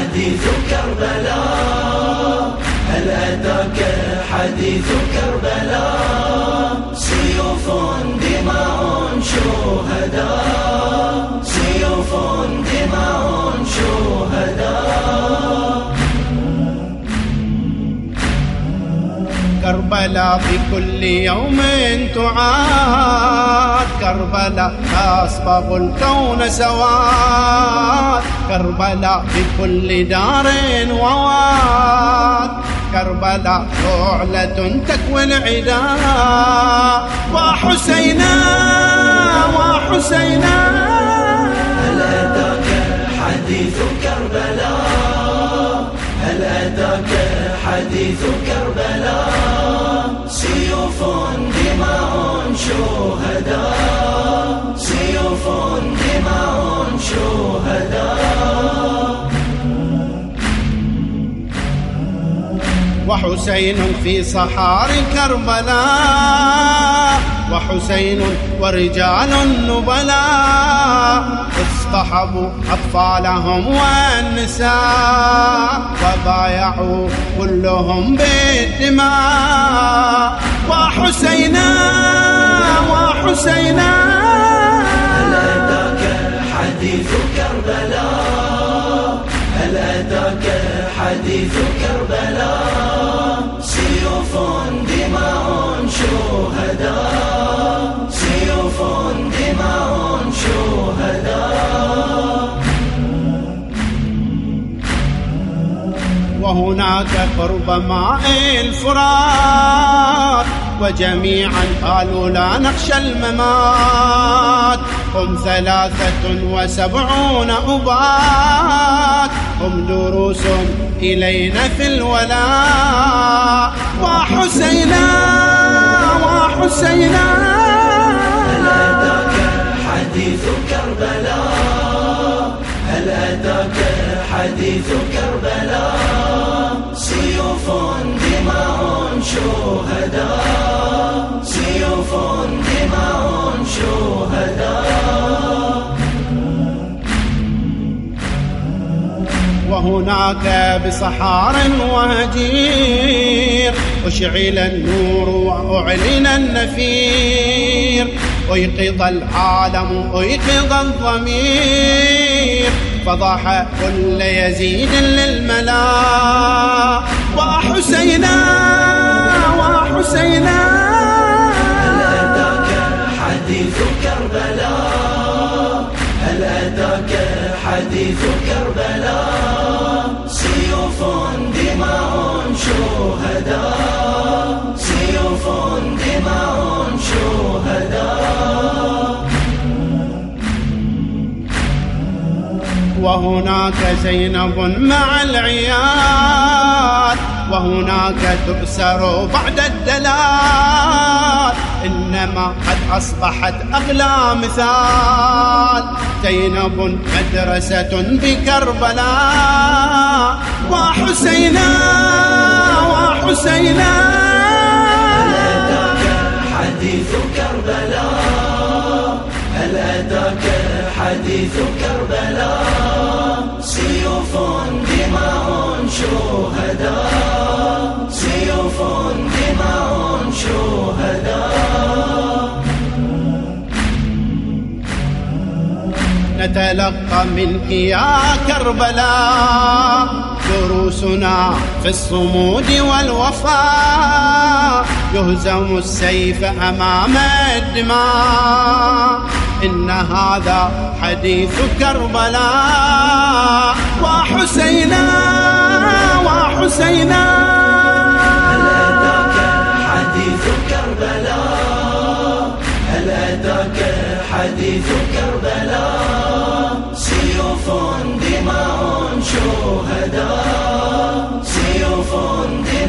حديث كربلاء هل أتاك حديث كربلاء؟ سيوف دماء شهداء سيوف دماء شهداء. كربلاء في كل يوم تعاد كربلاء أصبغ الكون سواد. كربلاء في كل دار وواد. كربلاء رعلة تكوي العدا. وحسينا وحسينا وحسين في صحار كربلاء وحسين ورجال النبلاء اصطحبوا أطفالهم والنساء وبايعوا كلهم بالدماء. وحسينا وحسينا هل أتاك حديث كربلاء؟ هل أتاك حديث كربلاء؟ سيوف دماء شهداء. سيوف دماء شهداء. وهناك قرب ماء الفرات وجميعا قالوا لا نخشى الممات. هم ثلاثة وسبعون أبات هم دروس إلينا في الولاء. وحسينا وحسينا. هل أتاك حديث كربلاء؟ هل أتاك حديث كربلاء؟ سيوف دماء شهداء. سيوف وهناك بصحار وهجير أشعل النور وأعلن النفير. أيقظ العالم أيقظ الضمير. فضح كل يزيد للملا. وحسينا وحسينا هل أتاك حديث كربلاء؟ هل أتاك حديث كربلاء؟ شهداء سيوف دماء شهداء وهناك زينب مع العيال وهناك تؤسر بعد الدلال إنما قد أصبحت أغلى مثال. زينب مدرسة بكربلاء وحسينا وحسينا هل أتاك حديث كربلاء؟ هل أتاك حديث كربلاء؟ سيوف دماء شهداء. سيوف دماء شهداء. نتلقى منك يا كربلاء. دروسنا في الصمود والوفاء. يهزم السيف أمام الدماء. إن هذا حديث كربلاء. وحسينا وحسينا. هل أتاك حديث كربلاء؟ هل أتاك حديث كربلاء؟ سيوف دماء شهداء سيوف دماء